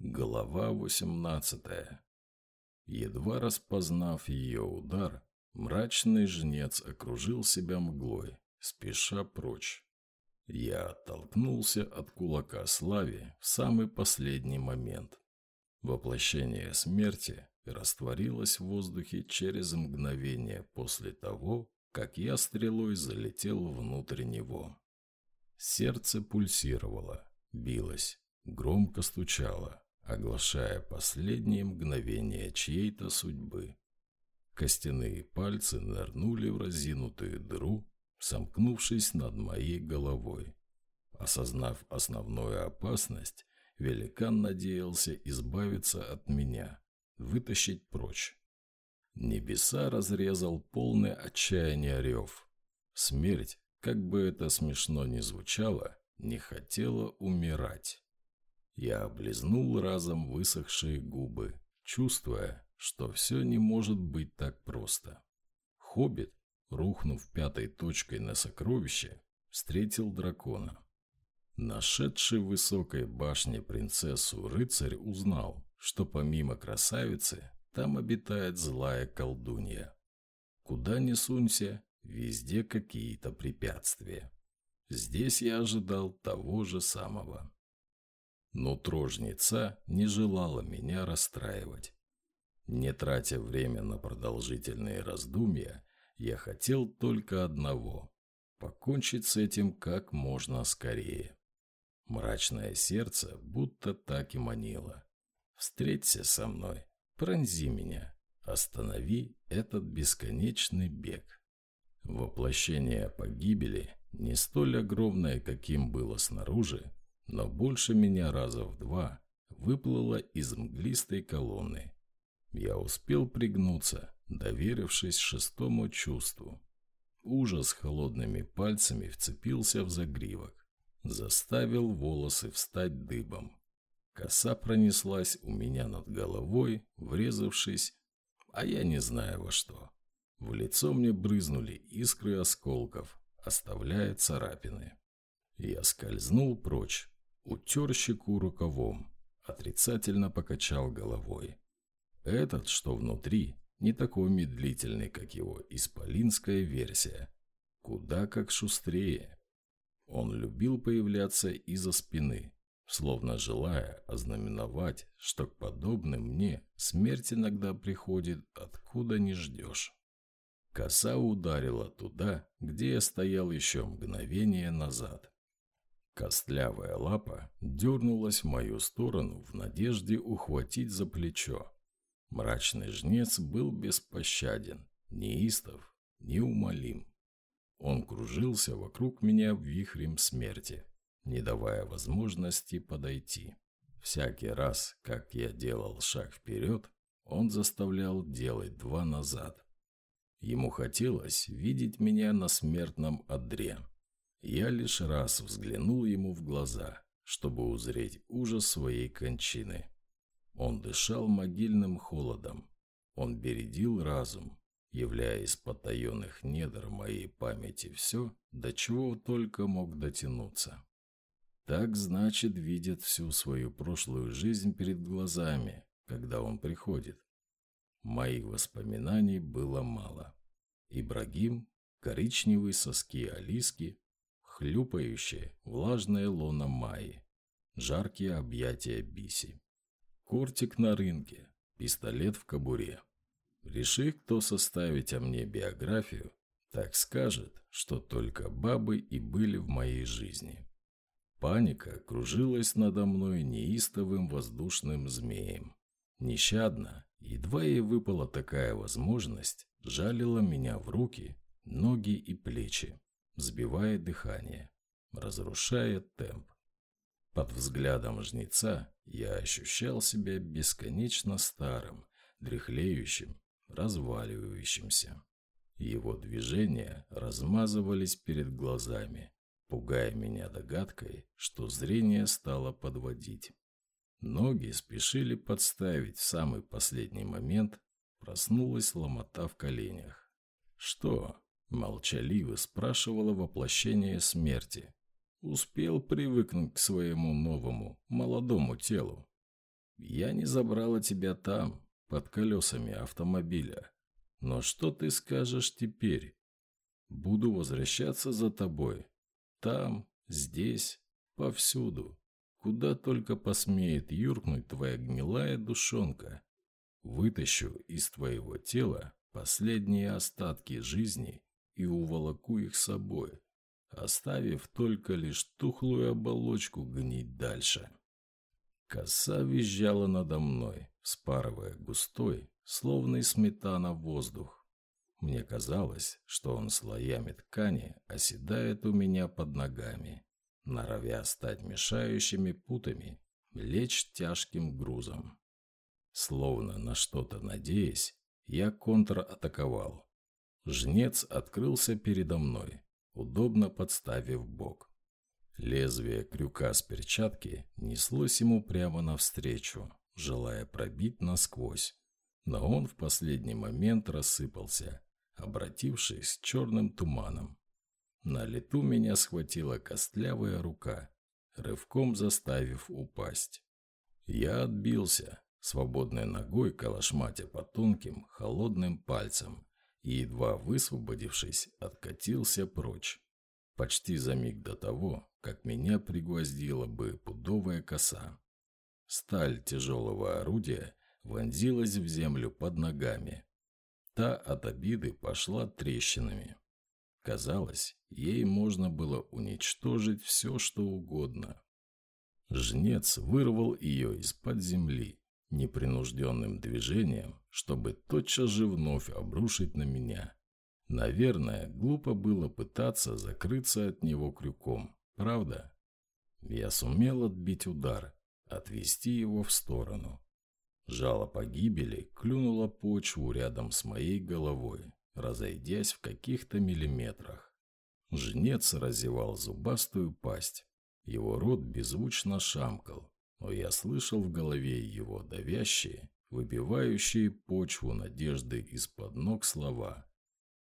Глава 18 Едва распознав ее удар, мрачный жнец окружил себя мглой, спеша прочь. Я оттолкнулся от кулака слави в самый последний момент. Воплощение смерти растворилось в воздухе через мгновение после того, как я стрелой залетел внутрь него. Сердце пульсировало, билось, громко стучало оглашая последние мгновения чьей-то судьбы. Костяные пальцы нырнули в разинутую дыру, сомкнувшись над моей головой. Осознав основную опасность, великан надеялся избавиться от меня, вытащить прочь. Небеса разрезал полный отчаяния рев. Смерть, как бы это смешно ни звучало, не хотела умирать. Я облизнул разом высохшие губы, чувствуя, что все не может быть так просто. Хоббит, рухнув пятой точкой на сокровище, встретил дракона. Нашедший в высокой башне принцессу рыцарь узнал, что помимо красавицы там обитает злая колдунья. Куда ни сунься, везде какие-то препятствия. Здесь я ожидал того же самого. Но трожница не желала меня расстраивать. Не тратя время на продолжительные раздумья, я хотел только одного – покончить с этим как можно скорее. Мрачное сердце будто так и манило. «Встреться со мной, пронзи меня, останови этот бесконечный бег». Воплощение погибели, не столь огромное, каким было снаружи, но больше меня раза в два выплыло из мглистой колонны. Я успел пригнуться, доверившись шестому чувству. Ужас холодными пальцами вцепился в загривок, заставил волосы встать дыбом. Коса пронеслась у меня над головой, врезавшись, а я не знаю во что. В лицо мне брызнули искры осколков, оставляя царапины. Я скользнул прочь, утер щеку рукавом, отрицательно покачал головой. Этот, что внутри, не такой медлительный, как его исполинская версия. Куда как шустрее. Он любил появляться из-за спины, словно желая ознаменовать, что к подобным мне смерть иногда приходит, откуда не ждешь. Коса ударила туда, где я стоял еще мгновение назад. Костлявая лапа дернулась в мою сторону в надежде ухватить за плечо. Мрачный жнец был беспощаден, неистов, неумолим. Он кружился вокруг меня вихрем смерти, не давая возможности подойти. Всякий раз, как я делал шаг вперед, он заставлял делать два назад. Ему хотелось видеть меня на смертном одре. Я лишь раз взглянул ему в глаза, чтобы узреть ужас своей кончины. Он дышал могильным холодом. Он бередил разум, являя из потаенных недр моей памяти все, до чего только мог дотянуться. Так, значит, видит всю свою прошлую жизнь перед глазами, когда он приходит. Моих воспоминаний было мало. Ибрагим, коричневые соски Алиски, хлюпающее, влажное лоно Майи, жаркие объятия Биси. Кортик на рынке, пистолет в кобуре. Реши, кто составить о мне биографию, так скажет, что только бабы и были в моей жизни. Паника кружилась надо мной неистовым воздушным змеем. Нещадно, едва ей выпала такая возможность, жалила меня в руки, ноги и плечи сбивая дыхание, разрушая темп. Под взглядом жнеца я ощущал себя бесконечно старым, дряхлеющим, разваливающимся. Его движения размазывались перед глазами, пугая меня догадкой, что зрение стало подводить. Ноги спешили подставить в самый последний момент, проснулась ломота в коленях. «Что?» Молчаливо спрашивала воплощение смерти. Успел привыкнуть к своему новому, молодому телу. Я не забрала тебя там, под колесами автомобиля. Но что ты скажешь теперь? Буду возвращаться за тобой. Там, здесь, повсюду. Куда только посмеет юркнуть твоя гнилая душонка. Вытащу из твоего тела последние остатки жизни и уволоку их с собой, оставив только лишь тухлую оболочку гнить дальше. Коса визжала надо мной, спарывая густой, словно и сметана воздух. Мне казалось, что он слоями ткани оседает у меня под ногами, норовя стать мешающими путами, лечь тяжким грузом. Словно на что-то надеясь, я контратаковал. Жнец открылся передо мной, удобно подставив бок. Лезвие крюка с перчатки неслось ему прямо навстречу, желая пробить насквозь. Но он в последний момент рассыпался, обратившись черным туманом. На лету меня схватила костлявая рука, рывком заставив упасть. Я отбился, свободной ногой калашматя по тонким, холодным пальцам, и, едва высвободившись, откатился прочь. Почти за миг до того, как меня пригвоздила бы пудовая коса. Сталь тяжелого орудия вонзилась в землю под ногами. Та от обиды пошла трещинами. Казалось, ей можно было уничтожить все, что угодно. Жнец вырвал ее из-под земли непринужденным движением, чтобы тотчас же вновь обрушить на меня. Наверное, глупо было пытаться закрыться от него крюком, правда? Я сумел отбить удар, отвести его в сторону. Жало погибели клюнуло почву рядом с моей головой, разойдясь в каких-то миллиметрах. Жнец разевал зубастую пасть. Его рот беззвучно шамкал, но я слышал в голове его давящие, выбивающие почву надежды из-под ног слова.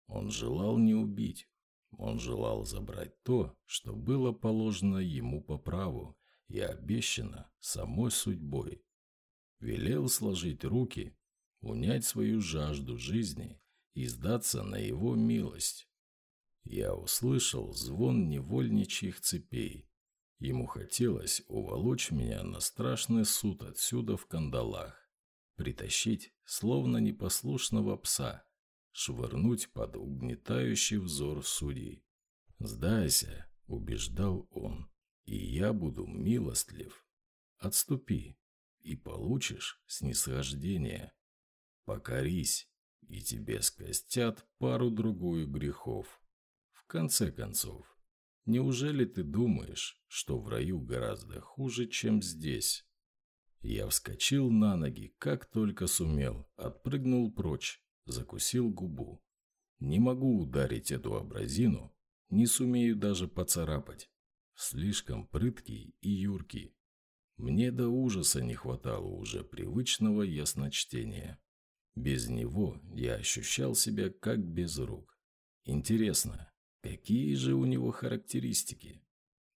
Он желал не убить. Он желал забрать то, что было положено ему по праву и обещано самой судьбой. Велел сложить руки, унять свою жажду жизни и сдаться на его милость. Я услышал звон невольничьих цепей. Ему хотелось уволочь меня на страшный суд отсюда в кандалах, притащить, словно непослушного пса, швырнуть под угнетающий взор судей. «Сдайся», — убеждал он, — «и я буду милостлив. Отступи, и получишь снисхождение. Покорись, и тебе скостят пару-другую грехов. В конце концов, неужели ты думаешь, что в раю гораздо хуже, чем здесь?» Я вскочил на ноги, как только сумел, отпрыгнул прочь, закусил губу. Не могу ударить эту абразину, не сумею даже поцарапать. Слишком прыткий и юркий. Мне до ужаса не хватало уже привычного ясночтения. Без него я ощущал себя как без рук. Интересно, какие же у него характеристики?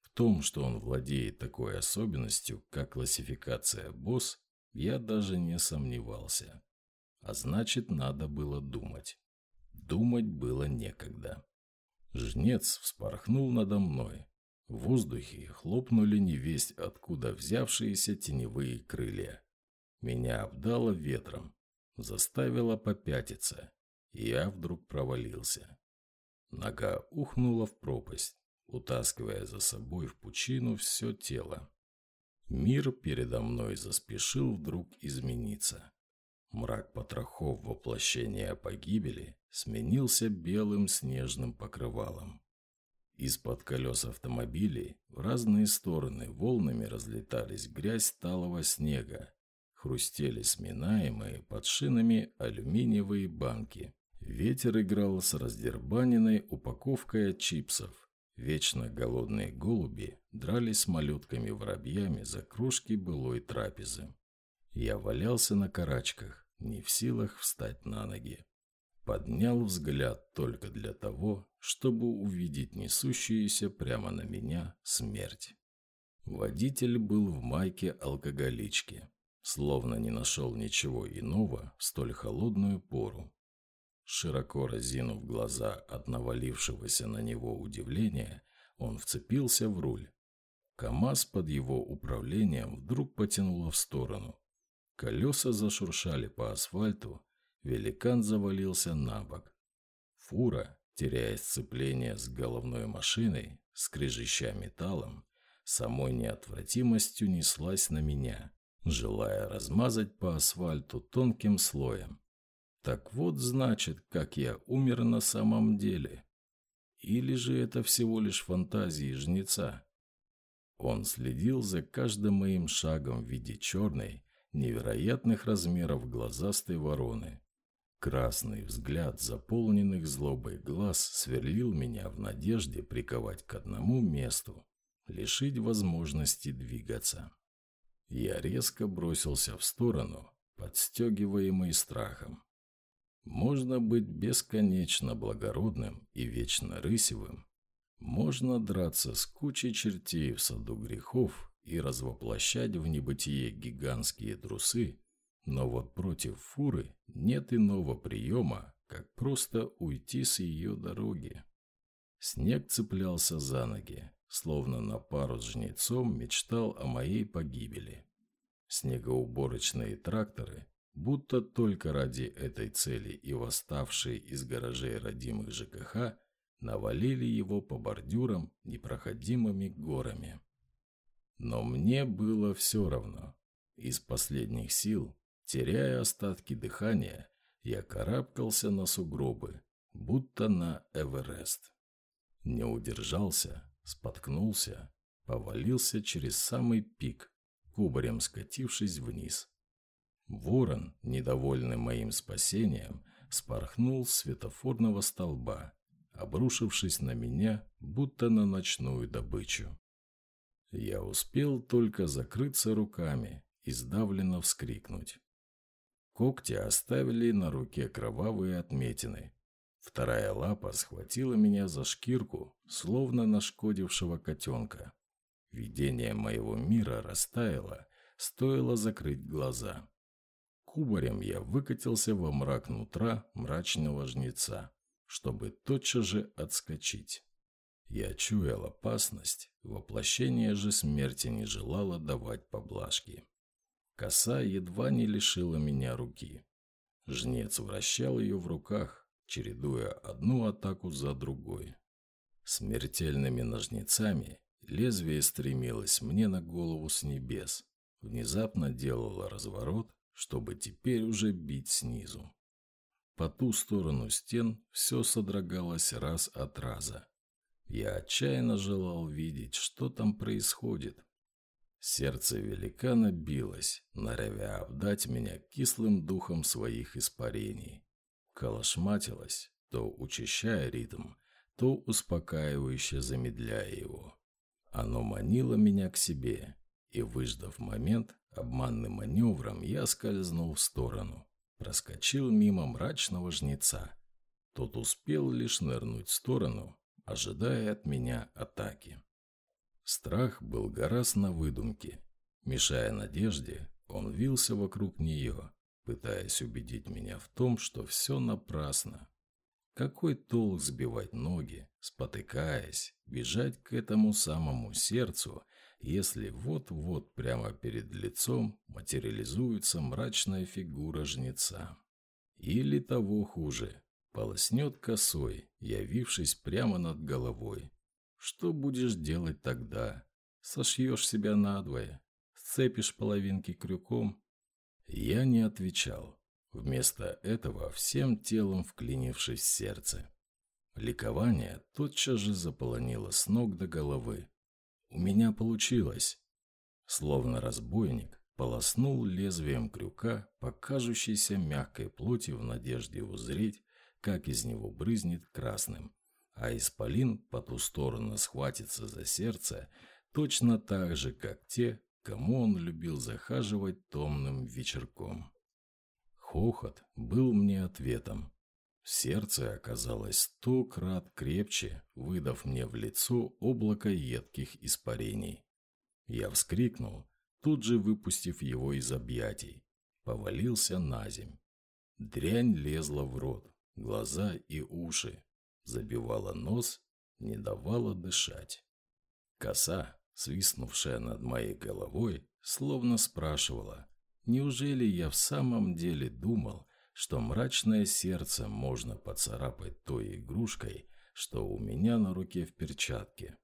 В том, что он владеет такой особенностью, как классификация босс, я даже не сомневался. А значит, надо было думать. Думать было некогда. Жнец вспорхнул надо мной, в воздухе хлопнули невесть, откуда взявшиеся теневые крылья. Меня обдало ветром, заставило попятиться, я вдруг провалился. Нога ухнула в пропасть, утаскивая за собой в пучину все тело. Мир передо мной заспешил вдруг измениться. Мрак потрохов воплощения погибели сменился белым снежным покрывалом. Из-под колес автомобилей в разные стороны волнами разлетались грязь талого снега. Хрустели сминаемые под шинами алюминиевые банки. Ветер играл с раздербаненной упаковкой от чипсов. Вечно голодные голуби дрались с малютками-воробьями за кружки былой трапезы. Я валялся на карачках, не в силах встать на ноги. Поднял взгляд только для того, чтобы увидеть несущуюся прямо на меня смерть. Водитель был в майке алкоголички. словно не нашел ничего иного в столь холодную пору. Широко разинув глаза от навалившегося на него удивления, он вцепился в руль. КамАЗ под его управлением вдруг потянуло в сторону. Колеса зашуршали по асфальту, великан завалился на бок. Фура, теряя сцепление с головной машиной, скрежеща металлом, самой неотвратимостью неслась на меня, желая размазать по асфальту тонким слоем. Так вот, значит, как я умер на самом деле. Или же это всего лишь фантазии жнеца? Он следил за каждым моим шагом в виде черной, невероятных размеров глазастой вороны. Красный взгляд заполненных злобой глаз сверлил меня в надежде приковать к одному месту, лишить возможности двигаться. Я резко бросился в сторону, подстегиваемый страхом. Можно быть бесконечно благородным и вечно рысевым. Можно драться с кучей чертей в саду грехов и развоплощать в небытие гигантские трусы, но вот против фуры нет иного приема, как просто уйти с ее дороги. Снег цеплялся за ноги, словно на пару с жнецом мечтал о моей погибели. Снегоуборочные тракторы, будто только ради этой цели и восставшие из гаражей родимых ЖКХ, навалили его по бордюрам непроходимыми горами. Но мне было все равно. Из последних сил, теряя остатки дыхания, я карабкался на сугробы, будто на Эверест. Не удержался, споткнулся, повалился через самый пик, кубарем скатившись вниз. Ворон, недовольный моим спасением, спорхнул с светофорного столба, обрушившись на меня, будто на ночную добычу. Я успел только закрыться руками и сдавленно вскрикнуть. Когти оставили на руке кровавые отметины. Вторая лапа схватила меня за шкирку, словно нашкодившего котенка. Видение моего мира растаяло, стоило закрыть глаза. Кубарем я выкатился во мрак нутра мрачного жнеца, чтобы тотчас же отскочить. Я чуял опасность, воплощение же смерти не желало давать поблажки. Коса едва не лишила меня руки. Жнец вращал ее в руках, чередуя одну атаку за другой. Смертельными ножницами лезвие стремилось мне на голову с небес, внезапно делало разворот, чтобы теперь уже бить снизу. По ту сторону стен все содрогалось раз от раза. Я отчаянно желал видеть, что там происходит. Сердце великана билось, норовя обдать меня кислым духом своих испарений. Колошматилось, то учащая ритм, то успокаивающе замедляя его. Оно манило меня к себе, и, выждав момент, обманным маневром я скользнул в сторону, проскочил мимо мрачного жнеца. Тот успел лишь нырнуть в сторону, ожидая от меня атаки. Страх был гораздо на выдумке. Мешая надежде, он вился вокруг нее, пытаясь убедить меня в том, что все напрасно. Какой толк сбивать ноги, спотыкаясь, бежать к этому самому сердцу, если вот-вот прямо перед лицом материализуется мрачная фигура жнеца? Или того хуже, полоснет косой, явившись прямо над головой. Что будешь делать тогда? Сошьешь себя надвое? Сцепишь половинки крюком? Я не отвечал. Вместо этого всем телом вклинившись в сердце. Ликование тотчас же заполонило с ног до головы. У меня получилось. Словно разбойник, полоснул лезвием крюка по кажущейся мягкой плоти в надежде узреть, как из него брызнет красным, а исполин по ту сторону схватится за сердце точно так же, как те, кому он любил захаживать томным вечерком. Хохот был мне ответом. Сердце оказалось сто крат крепче, выдав мне в лицо облако едких испарений. Я вскрикнул, тут же выпустив его из объятий, повалился на земь. Дрянь лезла в рот, глаза и уши, забивала нос, не давала дышать. Коса, свистнувшая над моей головой, словно спрашивала, неужели я в самом деле думал, что мрачное сердце можно поцарапать той игрушкой, что у меня на руке в перчатке.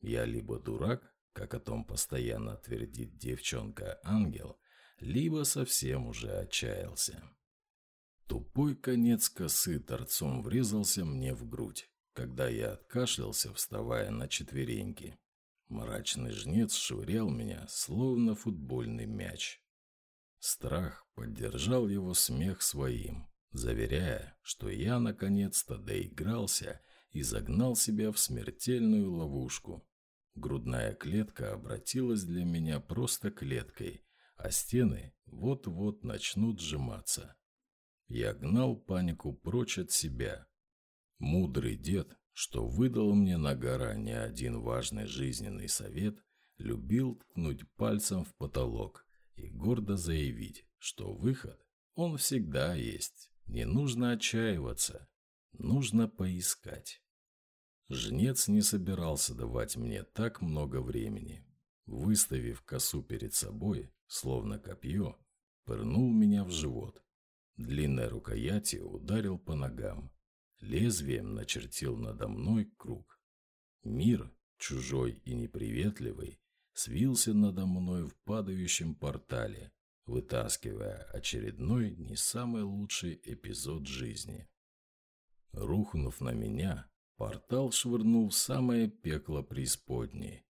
Я либо дурак, как о том постоянно твердит девчонка-ангел, либо совсем уже отчаялся. Тупой конец косы торцом врезался мне в грудь, когда я откашлялся, вставая на четвереньки. Мрачный жнец швырял меня, словно футбольный мяч. Страх поддержал его смех своим, заверяя, что я наконец-то доигрался и загнал себя в смертельную ловушку. Грудная клетка обратилась для меня просто клеткой, а стены вот-вот начнут сжиматься. Я гнал панику прочь от себя. Мудрый дед, что выдал мне на гора не один важный жизненный совет, любил ткнуть пальцем в потолок и гордо заявить, что выход, он всегда есть. Не нужно отчаиваться, нужно поискать. Жнец не собирался давать мне так много времени. Выставив косу перед собой, словно копье, пырнул меня в живот. Длинной рукоятью ударил по ногам. Лезвием начертил надо мной круг. Мир, чужой и неприветливый, свился надо мной в падающем портале, вытаскивая очередной не самый лучший эпизод жизни. Рухнув на меня, портал швырнул в самое пекло преисподней.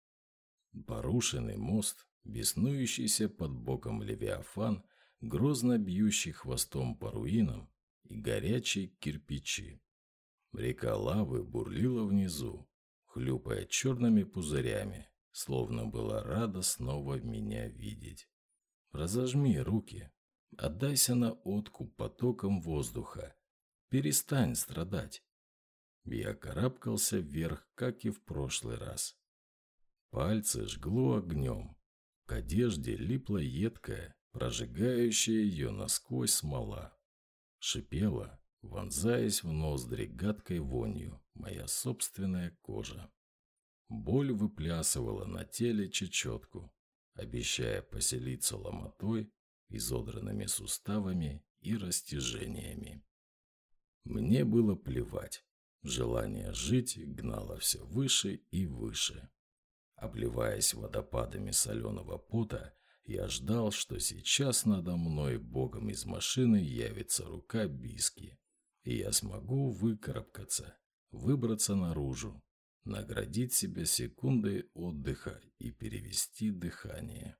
Порушенный мост, беснующийся под боком Левиафан грозно бьющий хвостом по руинам и горячие кирпичи. Река лавы бурлила внизу, хлюпая черными пузырями, словно была рада снова меня видеть. Разожми руки, отдайся на откуп потоком воздуха, перестань страдать. Я карабкался вверх, как и в прошлый раз. Пальцы жгло огнем, к одежде липла едкая, прожигающая ее насквозь смола. Шипела, вонзаясь в ноздри гадкой вонью, моя собственная кожа. Боль выплясывала на теле чечетку, обещая поселиться ломотой, изодранными суставами и растяжениями. Мне было плевать. Желание жить гнало все выше и выше. Обливаясь водопадами соленого пота, я ждал, что сейчас надо мной богом из машины явится рука Биски, и я смогу выкарабкаться, выбраться наружу, наградить себя секундой отдыха и перевести дыхание.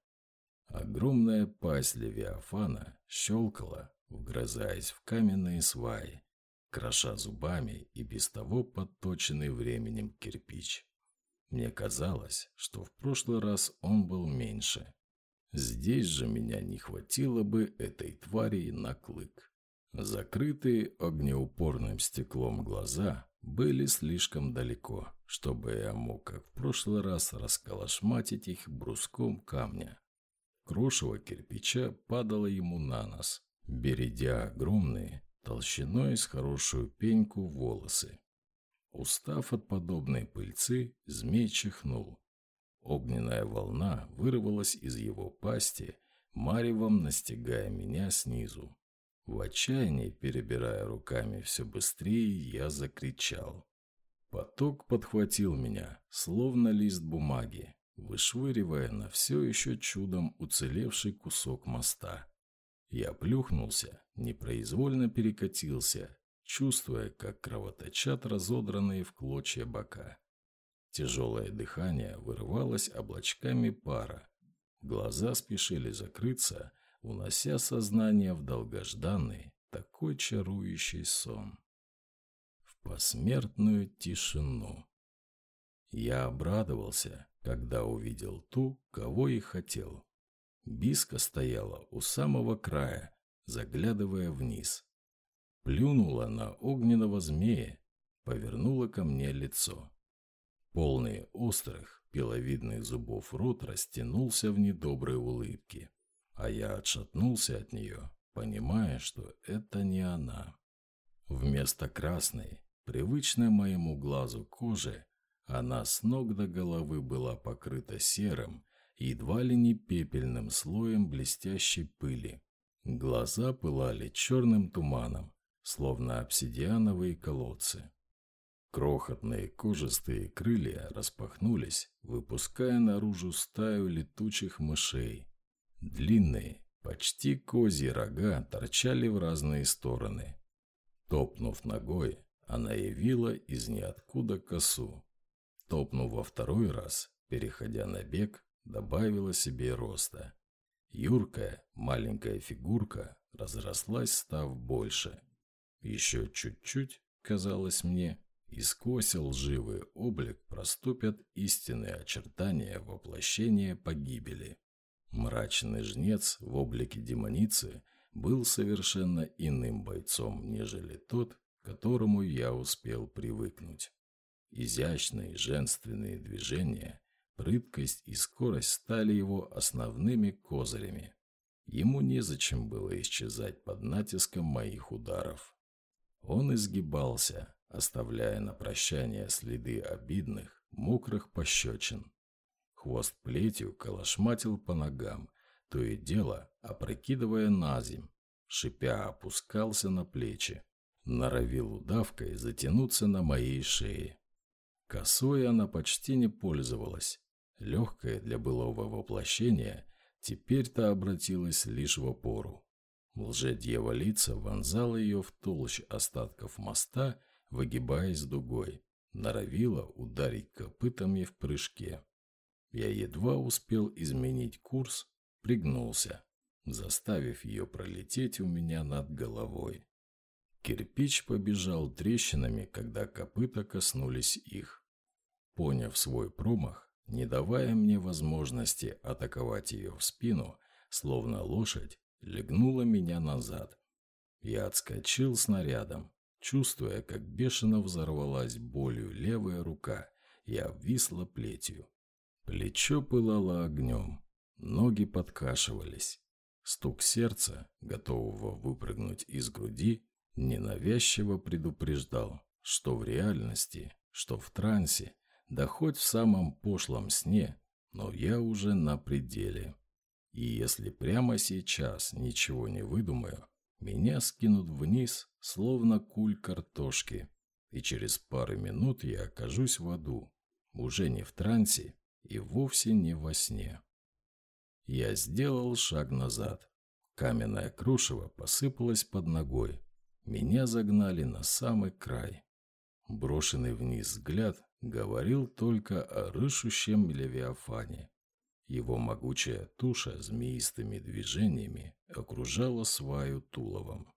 Огромная пасть Левиафана щелкала, вгрызаясь в каменные сваи, кроша зубами и без того подточенный временем кирпич. Мне казалось, что в прошлый раз он был меньше, Здесь же меня не хватило бы этой твари на клык. Закрытые огнеупорным стеклом глаза были слишком далеко, чтобы я мог, как в прошлый раз, расколошматить их бруском камня. Крошево кирпича падало ему на нос, бередя огромные, толщиной с хорошую пеньку волосы. Устав от подобной пыльцы, змей чихнул, Огненная волна вырвалась из его пасти, маревом настигая меня снизу. В отчаянии, перебирая руками все быстрее, я закричал. Поток подхватил меня, словно лист бумаги, вышвыривая на все еще чудом уцелевший кусок моста. Я плюхнулся, непроизвольно перекатился, чувствуя, как кровоточат разодранные в клочья бока. Тяжелое дыхание вырывалось облачками пара. Глаза спешили закрыться, унося сознание в долгожданный, такой чарующий сон. В посмертную тишину. Я обрадовался, когда увидел ту, кого и хотел. Биска стояла у самого края, заглядывая вниз. Плюнула на огненного змея, повернула ко мне лицо полные острых, Пиловидный зубов рот растянулся в недоброй улыбке, а я отшатнулся от нее, понимая, что это не она. Вместо красной, привычной моему глазу кожи, она с ног до головы была покрыта серым, едва ли не пепельным слоем блестящей пыли. Глаза пылали черным туманом, словно обсидиановые колодцы. Крохотные кожистые крылья распахнулись, выпуская наружу стаю летучих мышей. Длинные, почти козьи рога торчали в разные стороны. Топнув ногой, она явила из ниоткуда косу. Топнув во второй раз, переходя на бег, добавила себе роста. Юркая, маленькая фигурка разрослась, став больше. Еще чуть-чуть, казалось мне, и сквозь лживый облик проступят истинные очертания воплощения погибели. Мрачный жнец в облике демоницы был совершенно иным бойцом, нежели тот, к которому я успел привыкнуть. Изящные женственные движения, прыткость и скорость стали его основными козырями. Ему незачем было исчезать под натиском моих ударов. Он изгибался, оставляя на прощание следы обидных, мокрых пощечин. Хвост плетью колошматил по ногам, то и дело опрокидывая на земь, шипя опускался на плечи, норовил удавкой затянуться на моей шее. Косой она почти не пользовалась, легкая для былого воплощения, теперь-то обратилась лишь в опору. Лжедьяволица вонзала ее в толщ остатков моста выгибаясь дугой, норовила ударить копытами в прыжке. Я едва успел изменить курс, пригнулся, заставив ее пролететь у меня над головой. Кирпич побежал трещинами, когда копыта коснулись их. Поняв свой промах, не давая мне возможности атаковать ее в спину, словно лошадь, легнула меня назад. Я отскочил снарядом, Чувствуя, как бешено взорвалась болью левая рука и обвисла плетью. Плечо пылало огнем, ноги подкашивались. Стук сердца, готового выпрыгнуть из груди, ненавязчиво предупреждал, что в реальности, что в трансе, да хоть в самом пошлом сне, но я уже на пределе. И если прямо сейчас ничего не выдумаю, меня скинут вниз, словно куль картошки, и через пару минут я окажусь в аду, уже не в трансе и вовсе не во сне. Я сделал шаг назад. Каменное крушево посыпалось под ногой. Меня загнали на самый край. Брошенный вниз взгляд говорил только о рышущем Левиафане. Его могучая туша змеистыми движениями окружала сваю туловом.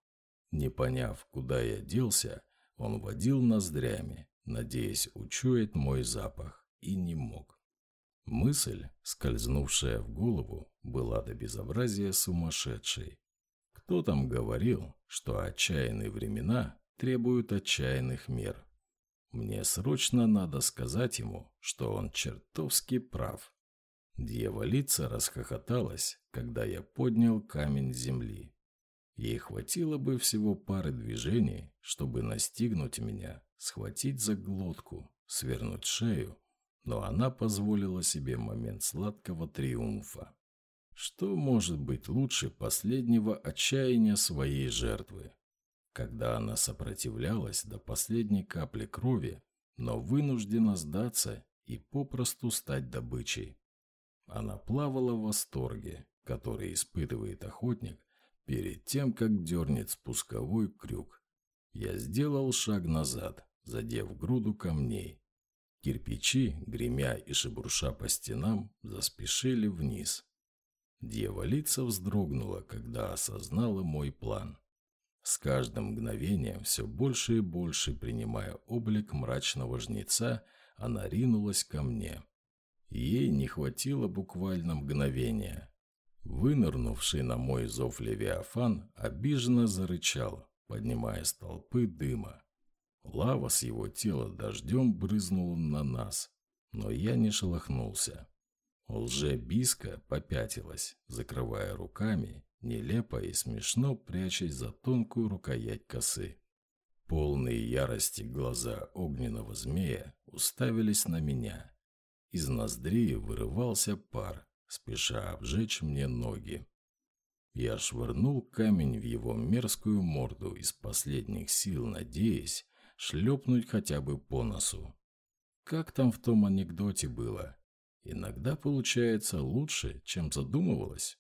Не поняв, куда я делся, он водил ноздрями, надеясь учуять мой запах, и не мог. Мысль, скользнувшая в голову, была до безобразия сумасшедшей. Кто там говорил, что отчаянные времена требуют отчаянных мер? Мне срочно надо сказать ему, что он чертовски прав. Дьяволица расхохоталась, когда я поднял камень земли. Ей хватило бы всего пары движений, чтобы настигнуть меня, схватить за глотку, свернуть шею, но она позволила себе момент сладкого триумфа. Что может быть лучше последнего отчаяния своей жертвы? Когда она сопротивлялась до последней капли крови, но вынуждена сдаться и попросту стать добычей. Она плавала в восторге, который испытывает охотник перед тем, как дернет спусковой крюк. Я сделал шаг назад, задев груду камней. Кирпичи, гремя и шебурша по стенам, заспешили вниз. Дьяволица вздрогнула, когда осознала мой план. С каждым мгновением, все больше и больше принимая облик мрачного жнеца, она ринулась ко мне. Ей не хватило буквально мгновения. Вынырнувший на мой зов Левиафан обиженно зарычал, поднимая столпы дыма. Лава с его тела дождем брызнула на нас. но я не шелохнулся. Лже-биска попятилась, закрывая руками, нелепо и смешно прячась за тонкую рукоять косы. Полные ярости глаза огненного змея уставились на меня. Из ноздри вырывался пар, спеша обжечь мне ноги. Я швырнул камень в его мерзкую морду из последних сил, надеясь шлепнуть хотя бы по носу. Как там в том анекдоте было? Иногда получается лучше, чем задумывалось.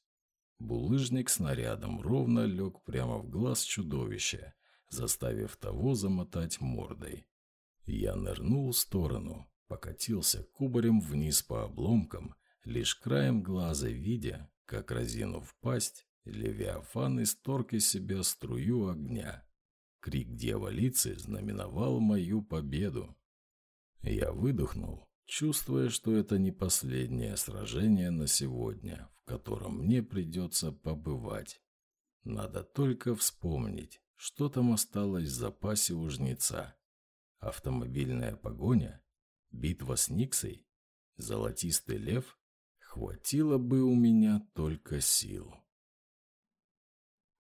Булыжник снарядом ровно лег прямо в глаз чудовища, заставив того замотать мордой. Я нырнул в сторону, покатился кубарем вниз по обломкам, лишь краем глаза видя, как, разинув пасть, Левиафан исторг из себя струю огня. Крик дьяволицы знаменовал мою победу. Я выдохнул, чувствуя, что это не последнее сражение на сегодня, в котором мне придется побывать. Надо только вспомнить, что там осталось в запасе у жнеца. Автомобильная погоня? Битва с Никсой? Золотистый лев? Хватило бы у меня только сил.